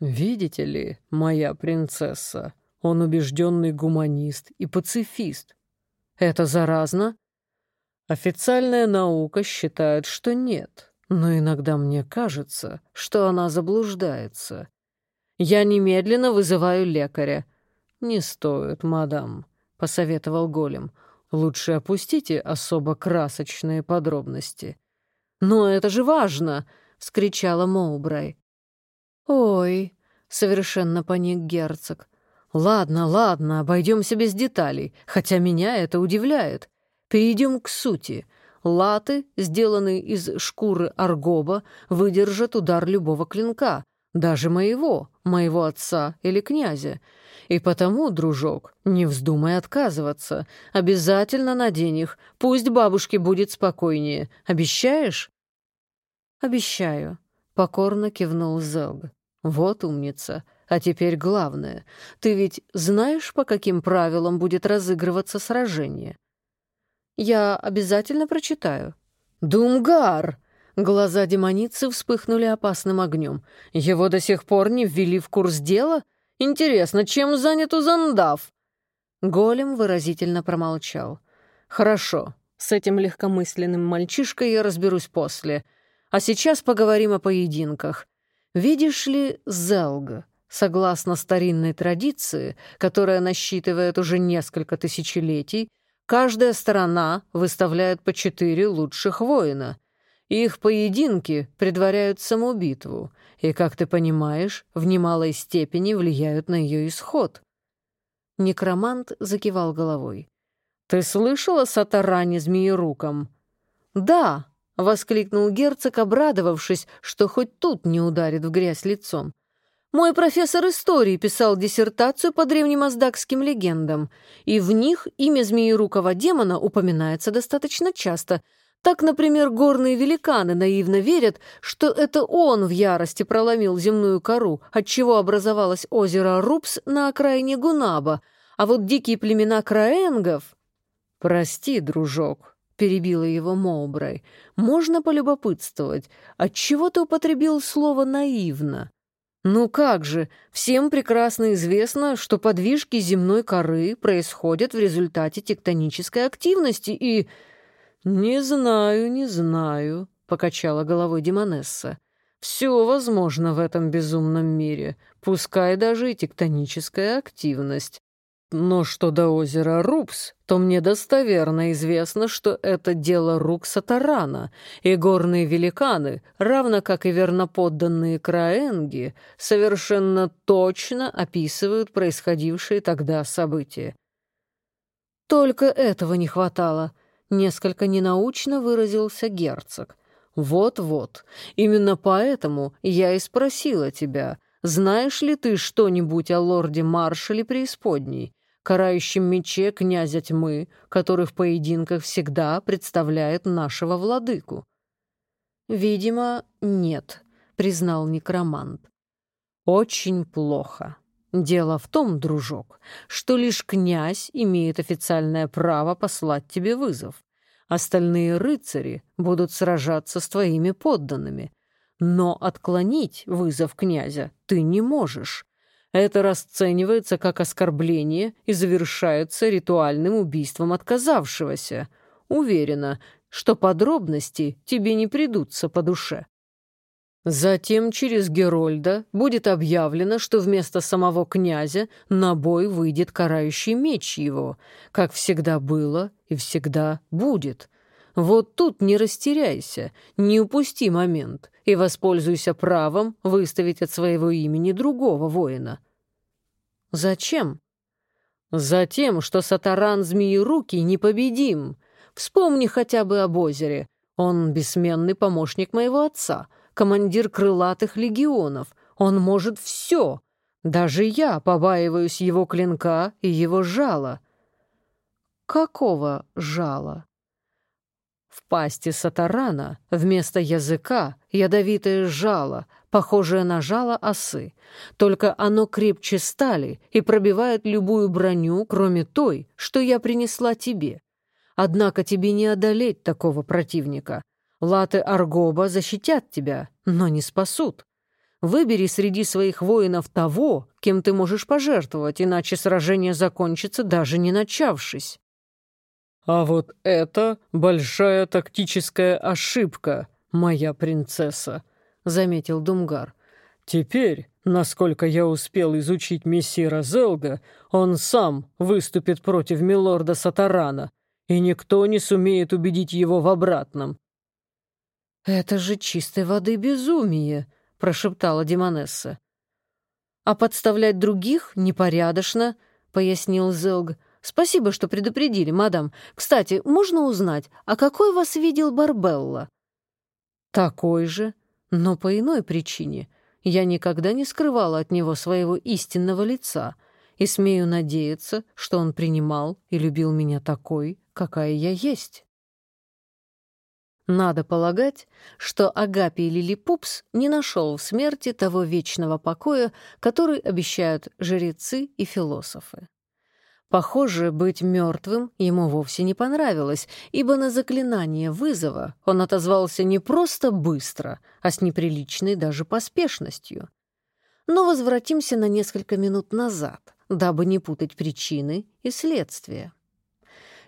«Видите ли, моя принцесса, он убежденный гуманист и пацифист. Это заразно?» Официальная наука считает, что нет, но иногда мне кажется, что она заблуждается. Я немедленно вызываю лекаря. «Не стоит, мадам», — посоветовал голем. «Лучше опустите особо красочные подробности». «Но это же важно!» — вскричала Моубрай. «Ой!» — совершенно паник герцог. «Ладно, ладно, обойдемся без деталей, хотя меня это удивляет. Перейдем к сути. Латы, сделанные из шкуры аргоба, выдержат удар любого клинка, даже моего, моего отца или князя. И потому, дружок, не вздумай отказываться. Обязательно надень их. Пусть бабушке будет спокойнее. Обещаешь? Обещаю. Покорно кивнул Зелг. Вот умница. А теперь главное. Ты ведь знаешь, по каким правилам будет разыгрываться сражение? Я обязательно прочитаю. «Думгар!» Глаза демоницы вспыхнули опасным огнем. «Его до сих пор не ввели в курс дела? Интересно, чем занят Узандав?» Голем выразительно промолчал. «Хорошо, с этим легкомысленным мальчишкой я разберусь после. А сейчас поговорим о поединках. Видишь ли, Зелга, согласно старинной традиции, которая насчитывает уже несколько тысячелетий, Каждая сторона выставляет по четыре лучших воина. Их поединки предваряют самобитву, и, как ты понимаешь, в немалой степени влияют на ее исход. Некромант закивал головой. «Ты слышала Сатаране Змееруком?» «Да!» — воскликнул герцог, обрадовавшись, что хоть тут не ударит в грязь лицом. Мой профессор истории писал диссертацию по древним аздакским легендам, и в них имя змеерукого демона упоминается достаточно часто. Так, например, горные великаны наивно верят, что это он в ярости проломил земную кору, отчего образовалось озеро Рупс на окраине Гунаба, а вот дикие племена краенгов... «Прости, дружок», — перебила его Моубрай, — «можно полюбопытствовать, отчего ты употребил слово «наивно»?» Ну как же, всем прекрасно известно, что подвижки земной коры происходят в результате тектонической активности и... «Не знаю, не знаю», — покачала головой Демонесса. «Все возможно в этом безумном мире, пускай даже и тектоническая активность. Но что до озера Рупс, то мне достоверно известно, что это дело рук Сатарана, и горные великаны, равно как и верноподданные краенги, совершенно точно описывают происходившие тогда события. Только этого не хватало, несколько ненаучно выразился герцог. Вот-вот, именно поэтому я и спросила тебя, знаешь ли ты что-нибудь о лорде-маршале преисподней? карающем мече князя тьмы, который в поединках всегда представляет нашего владыку. «Видимо, нет», — признал некромант. «Очень плохо. Дело в том, дружок, что лишь князь имеет официальное право послать тебе вызов. Остальные рыцари будут сражаться с твоими подданными. Но отклонить вызов князя ты не можешь. Это расценивается как оскорбление и завершается ритуальным убийством отказавшегося. Уверена, что подробности тебе не придутся по душе. Затем через Герольда будет объявлено, что вместо самого князя на бой выйдет карающий меч его, как всегда было и всегда будет. Вот тут не растеряйся, не упусти момент и воспользуйся правом выставить от своего имени другого воина. Зачем? Затем, что Сатаран Змеерукий непобедим. Вспомни хотя бы об озере. Он бессменный помощник моего отца, командир крылатых легионов. Он может все. Даже я побаиваюсь его клинка и его жала. Какого жала? В пасти сатарана вместо языка ядовитое жало, похожее на жало осы, только оно крепче стали и пробивает любую броню, кроме той, что я принесла тебе. Однако тебе не одолеть такого противника. Латы Аргоба защитят тебя, но не спасут. Выбери среди своих воинов того, кем ты можешь пожертвовать, иначе сражение закончится, даже не начавшись. «А вот это большая тактическая ошибка, моя принцесса», — заметил Думгар. «Теперь, насколько я успел изучить мессира Зелга, он сам выступит против милорда Сатарана, и никто не сумеет убедить его в обратном». «Это же чистой воды безумие», — прошептала Демонесса. «А подставлять других непорядочно», — пояснил Зелг. Спасибо, что предупредили, мадам. Кстати, можно узнать, а какой вас видел Барбелла? Такой же, но по иной причине. Я никогда не скрывала от него своего истинного лица и смею надеяться, что он принимал и любил меня такой, какая я есть. Надо полагать, что Агапий Лилипупс не нашел в смерти того вечного покоя, который обещают жрецы и философы. Похоже, быть мертвым ему вовсе не понравилось, ибо на заклинание вызова он отозвался не просто быстро, а с неприличной даже поспешностью. Но возвратимся на несколько минут назад, дабы не путать причины и следствия.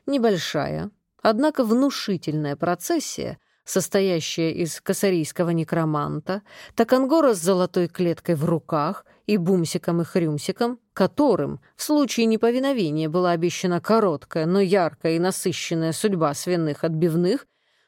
Небольшая, однако внушительная процессия — состоящая из косарийского некроманта, Такангора с золотой клеткой в руках и бумсиком и хрюмсиком, которым в случае неповиновения была обещана короткая, но яркая и насыщенная судьба свиных отбивных,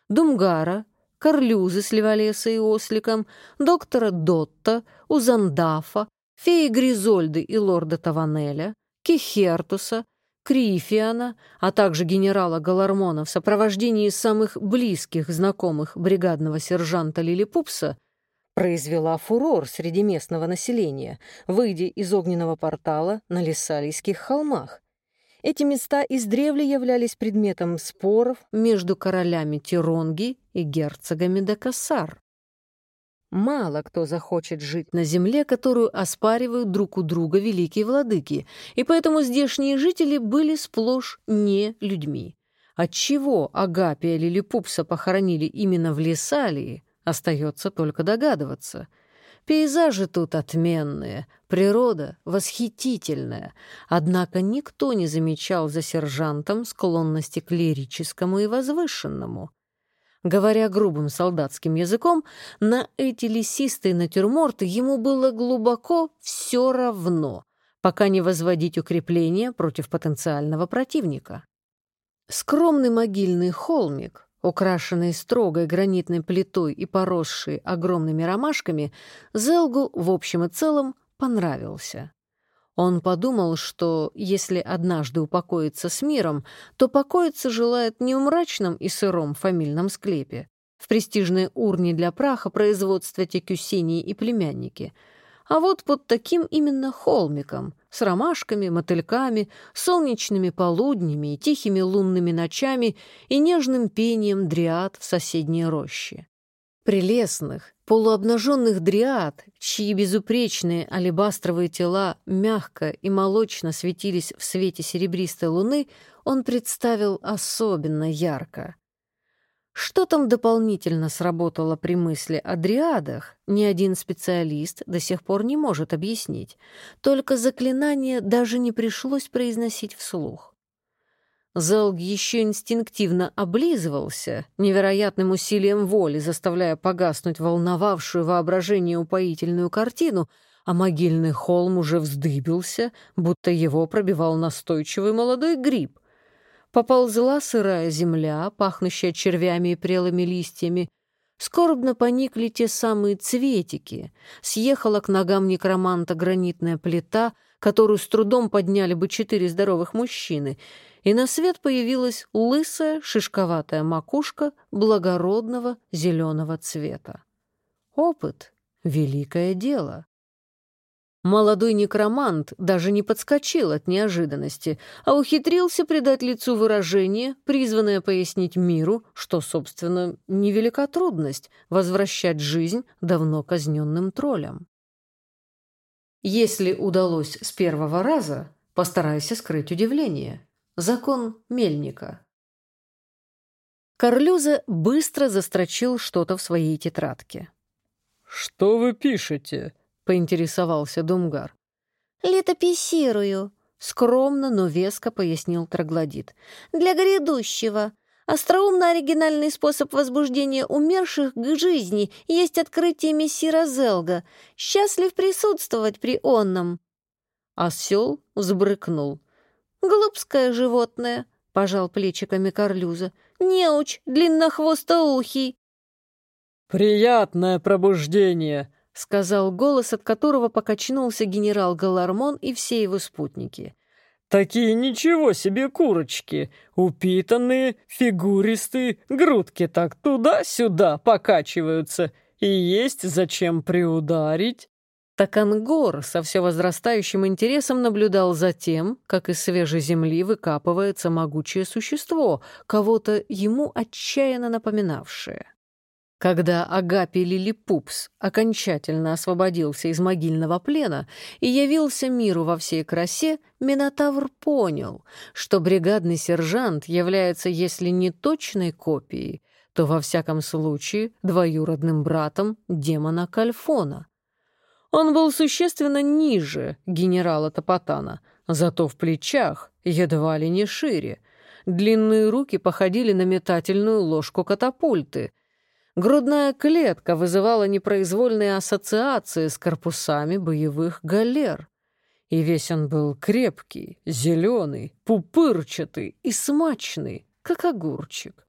Думгара, Карлюзы с Леволеса и Осликом, доктора Дотта, Узандафа, феи Гризольды и лорда Таванеля, Кихертуса, Крифиана, а также генерала Галармона в сопровождении самых близких знакомых бригадного сержанта Лилипупса произвела фурор среди местного населения, выйдя из огненного портала на Лесалийских холмах. Эти места издревле являлись предметом споров между королями Тиронги и герцогами Декасар. Мало кто захочет жить на земле, которую оспаривают друг у друга великие владыки, и поэтому здешние жители были сплошь не людьми. Отчего Агапия Лилипупса похоронили именно в Лесалии, остается только догадываться. Пейзажи тут отменные, природа восхитительная, однако никто не замечал за сержантом склонности к лирическому и возвышенному — Говоря грубым солдатским языком, на эти лесистые натюрморты ему было глубоко все равно, пока не возводить укрепления против потенциального противника. Скромный могильный холмик, украшенный строгой гранитной плитой и поросший огромными ромашками, Зелгу в общем и целом понравился. Он подумал, что если однажды упокоится с миром, то покоиться желает не в мрачном и сыром фамильном склепе, в престижной урне для праха производства текюсини и племянники, а вот под таким именно холмиком, с ромашками, мотыльками, солнечными полуднями и тихими лунными ночами и нежным пением дриад в соседней роще. Прелестных, полуобнаженных дриад, чьи безупречные алебастровые тела мягко и молочно светились в свете серебристой луны, он представил особенно ярко. Что там дополнительно сработало при мысли о дриадах, ни один специалист до сих пор не может объяснить. Только заклинание даже не пришлось произносить вслух. Зелг еще инстинктивно облизывался, невероятным усилием воли заставляя погаснуть волновавшую воображение упоительную картину, а могильный холм уже вздыбился, будто его пробивал настойчивый молодой гриб. Поползла сырая земля, пахнущая червями и прелыми листьями. Скорбно поникли те самые цветики. Съехала к ногам некроманта гранитная плита, которую с трудом подняли бы четыре здоровых мужчины, и на свет появилась лысая шишковатая макушка благородного зеленого цвета. Опыт — великое дело. Молодой некромант даже не подскочил от неожиданности, а ухитрился придать лицу выражение, призванное пояснить миру, что, собственно, невелика трудность возвращать жизнь давно казненным троллям. Если удалось с первого раза, постарайся скрыть удивление. Закон мельника. Карлюза быстро застрочил что-то в своей тетрадке. «Что вы пишете?» — поинтересовался Думгар. «Летописирую», — скромно, но веско пояснил Троглодит. «Для грядущего. Остроумно-оригинальный способ возбуждения умерших к жизни есть открытие мессира Зелга. Счастлив присутствовать при онном». Осел взбрыкнул. «Глупское животное», — пожал плечиками Карлюза. «Неуч, длиннохвостоухий». «Приятное пробуждение», — сказал голос, от которого покачнулся генерал Галармон и все его спутники. «Такие ничего себе курочки! Упитанные, фигуристые, грудки так туда-сюда покачиваются. И есть зачем приударить?» Такангор со все возрастающим интересом наблюдал за тем, как из свежей земли выкапывается могучее существо, кого-то ему отчаянно напоминавшее. Когда Агапи Лилипупс окончательно освободился из могильного плена и явился миру во всей красе, Минотавр понял, что бригадный сержант является, если не точной копией, то во всяком случае двоюродным братом демона Кальфона. Он был существенно ниже генерала Топотана, зато в плечах едва ли не шире. Длинные руки походили на метательную ложку катапульты — Грудная клетка вызывала непроизвольные ассоциации с корпусами боевых галер. И весь он был крепкий, зеленый, пупырчатый и смачный, как огурчик.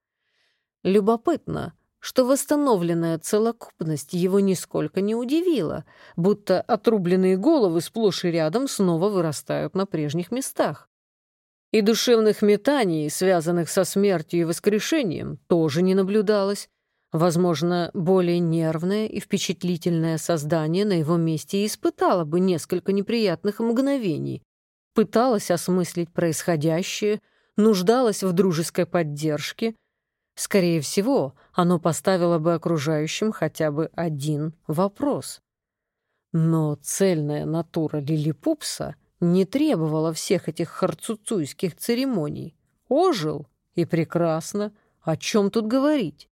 Любопытно, что восстановленная целокупность его нисколько не удивила, будто отрубленные головы сплошь и рядом снова вырастают на прежних местах. И душевных метаний, связанных со смертью и воскрешением, тоже не наблюдалось, Возможно, более нервное и впечатлительное создание на его месте испытало бы несколько неприятных мгновений, пыталось осмыслить происходящее, нуждалось в дружеской поддержке. Скорее всего, оно поставило бы окружающим хотя бы один вопрос. Но цельная натура Лилипупса не требовала всех этих харцуцуйских церемоний. Ожил и прекрасно. О чем тут говорить?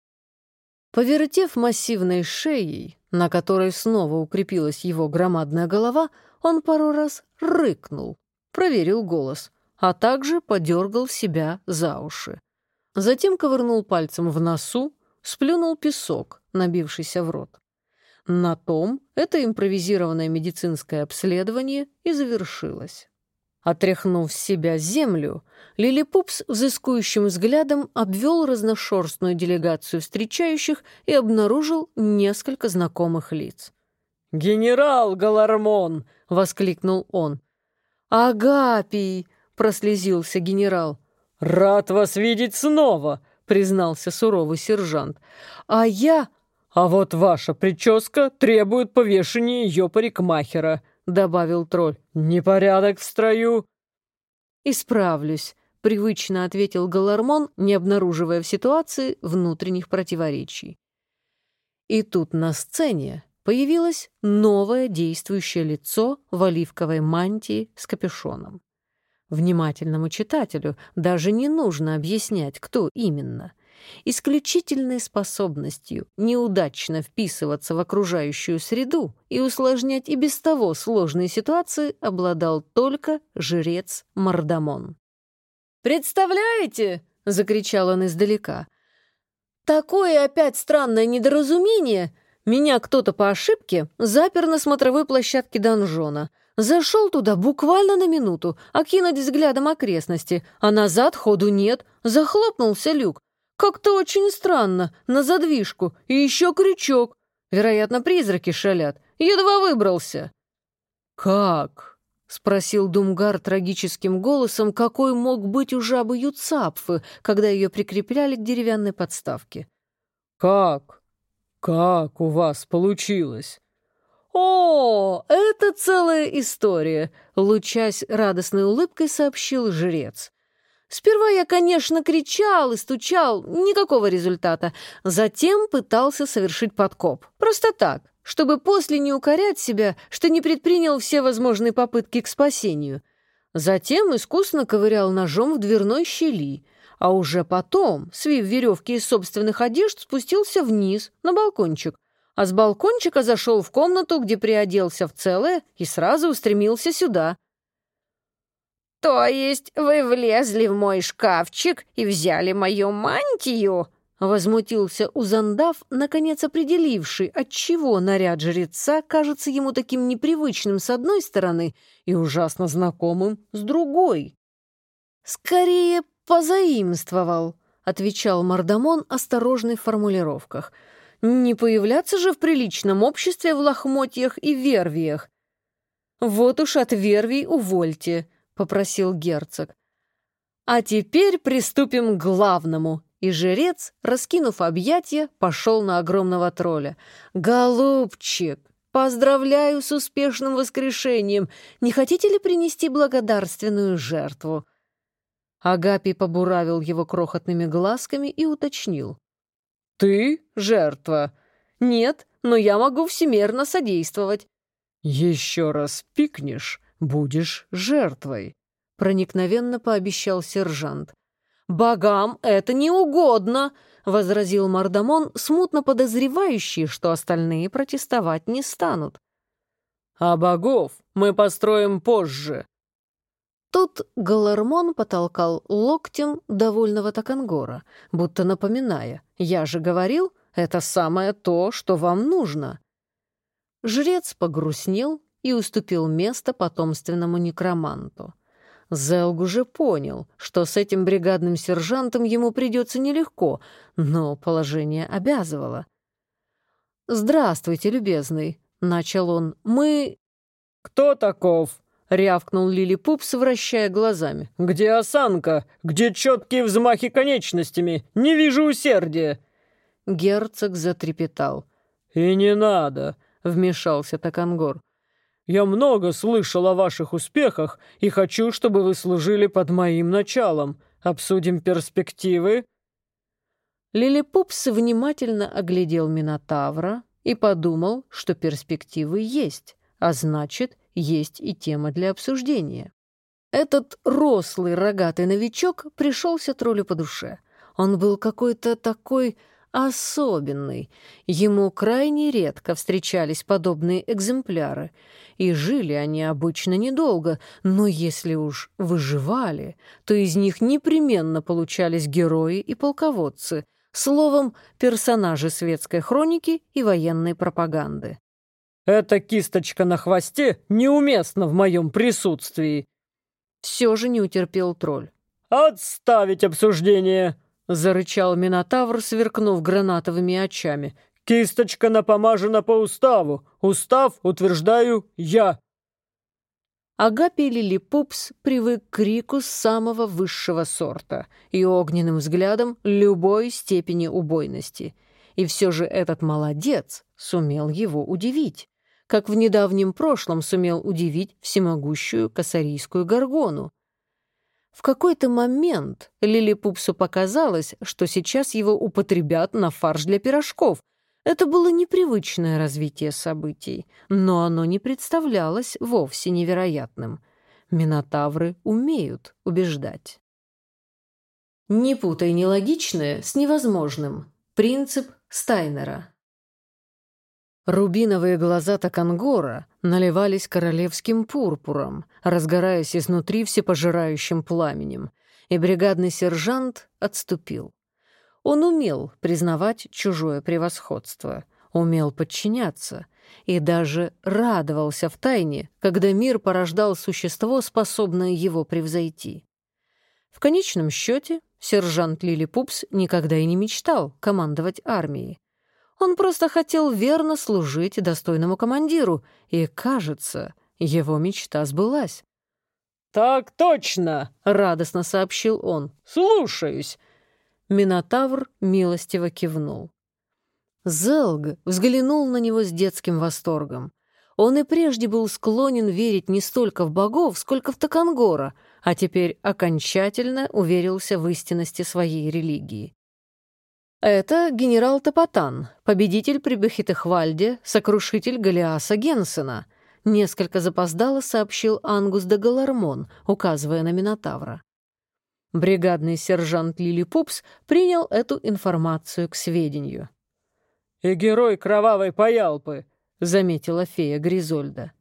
Повертев массивной шеей, на которой снова укрепилась его громадная голова, он пару раз рыкнул, проверил голос, а также подергал себя за уши. Затем ковырнул пальцем в носу, сплюнул песок, набившийся в рот. На том это импровизированное медицинское обследование и завершилось. Отряхнув с себя землю, Лилипупс взыскующим взглядом обвел разношерстную делегацию встречающих и обнаружил несколько знакомых лиц. «Генерал Галармон!» — воскликнул он. «Агапий!» — прослезился генерал. «Рад вас видеть снова!» — признался суровый сержант. «А я...» «А вот ваша прическа требует повешения ее парикмахера», — добавил тролль. «Непорядок в строю». «Исправлюсь», — привычно ответил Галармон, не обнаруживая в ситуации внутренних противоречий. И тут на сцене появилось новое действующее лицо в оливковой мантии с капюшоном. Внимательному читателю даже не нужно объяснять, кто именно — исключительной способностью неудачно вписываться в окружающую среду и усложнять и без того сложные ситуации обладал только жрец Мардамон. «Представляете?» — закричал он издалека. «Такое опять странное недоразумение! Меня кто-то по ошибке запер на смотровой площадке донжона. Зашел туда буквально на минуту, окинуть взглядом окрестности, а назад ходу нет, захлопнулся люк. Как-то очень странно, на задвижку, и еще крючок. Вероятно, призраки шалят. Едва выбрался. «Как?» — спросил Думгар трагическим голосом, какой мог быть у жабы Юцапфы, когда ее прикрепляли к деревянной подставке. «Как? Как у вас получилось?» «О, это целая история!» — лучась радостной улыбкой, сообщил жрец. «Сперва я, конечно, кричал и стучал, никакого результата. Затем пытался совершить подкоп. Просто так, чтобы после не укорять себя, что не предпринял все возможные попытки к спасению. Затем искусно ковырял ножом в дверной щели, а уже потом, свив веревки из собственных одежд, спустился вниз, на балкончик, а с балкончика зашел в комнату, где приоделся в целое и сразу устремился сюда. «То есть вы влезли в мой шкафчик и взяли мою мантию?» Возмутился Узандав, наконец определивший, отчего наряд жреца кажется ему таким непривычным с одной стороны и ужасно знакомым с другой. «Скорее позаимствовал», — отвечал Мардамон осторожной в формулировках — не появляться же в приличном обществе в лохмотьях и вервиях. «Вот уж от вервий увольте», — попросил герцог. «А теперь приступим к главному». И жрец, раскинув объятия, пошел на огромного тролля. «Голубчик, поздравляю с успешным воскрешением. Не хотите ли принести благодарственную жертву?» Агапий побуравил его крохотными глазками и уточнил. «Ты жертва?» «Нет, но я могу всемерно содействовать». «Еще раз пикнешь, будешь жертвой», — проникновенно пообещал сержант. «Богам это не угодно», — возразил Мардамон, смутно подозревающий, что остальные протестовать не станут. «А богов мы построим позже», Тут Галармон потолкал локтем довольного Такангора, будто напоминая, «Я же говорил, это самое то, что вам нужно». Жрец погрустнел и уступил место потомственному некроманту. Зелг уже понял, что с этим бригадным сержантом ему придется нелегко, но положение обязывало. «Здравствуйте, любезный», — начал он. «Мы...» «Кто таков?» — рявкнул Лилипупс, вращая глазами. «Где осанка? Где четкие взмахи конечностями? Не вижу усердия!» Герцог затрепетал. «И не надо!» — вмешался Такангор. «Я много слышал о ваших успехах и хочу, чтобы вы служили под моим началом. Обсудим перспективы?» Лилипупс внимательно оглядел Минотавра и подумал, что перспективы есть, а значит, есть и тема для обсуждения. Этот рослый рогатый новичок пришелся троллю по душе. Он был какой-то такой особенный. Ему крайне редко встречались подобные экземпляры, и жили они обычно недолго, но если уж выживали, то из них непременно получались герои и полководцы, словом, персонажи светской хроники и военной пропаганды. Эта кисточка на хвосте неуместна в моем присутствии. Все же не утерпел тролль. «Отставить обсуждение!» — зарычал Минотавр, сверкнув гранатовыми очами. «Кисточка напомажена по уставу. Устав утверждаю я». Агапий Лилипупс привык к крику самого высшего сорта и огненным взглядом любой степени убойности. И все же этот молодец сумел его удивить как в недавнем прошлом сумел удивить всемогущую косарийскую горгону. В какой-то момент Лилипупсу показалось, что сейчас его употребят на фарш для пирожков. Это было непривычное развитие событий, но оно не представлялось вовсе невероятным. Минотавры умеют убеждать. Не путай нелогичное с невозможным. Принцип Стайнера. Рубиновые глаза Такангора наливались королевским пурпуром, разгораясь изнутри всепожирающим пламенем, и бригадный сержант отступил. Он умел признавать чужое превосходство, умел подчиняться, и даже радовался в тайне, когда мир порождал существо, способное его превзойти. В конечном счете, сержант Лилипупс никогда и не мечтал командовать армией. Он просто хотел верно служить достойному командиру, и, кажется, его мечта сбылась. «Так точно!» — радостно сообщил он. «Слушаюсь!» Минотавр милостиво кивнул. Зелг взглянул на него с детским восторгом. Он и прежде был склонен верить не столько в богов, сколько в Токангора, а теперь окончательно уверился в истинности своей религии. Это генерал Топотан, победитель при Бехитехвальде, сокрушитель Голиаса Генсена, несколько запоздало сообщил Ангус де Галармон, указывая на Минотавра. Бригадный сержант Лили Пупс принял эту информацию к сведению. «И герой кровавой паялпы», — заметила фея Гризольда.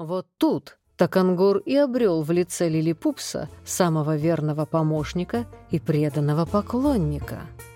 Вот тут Такангор и обрел в лице Лили Пупса самого верного помощника и преданного поклонника —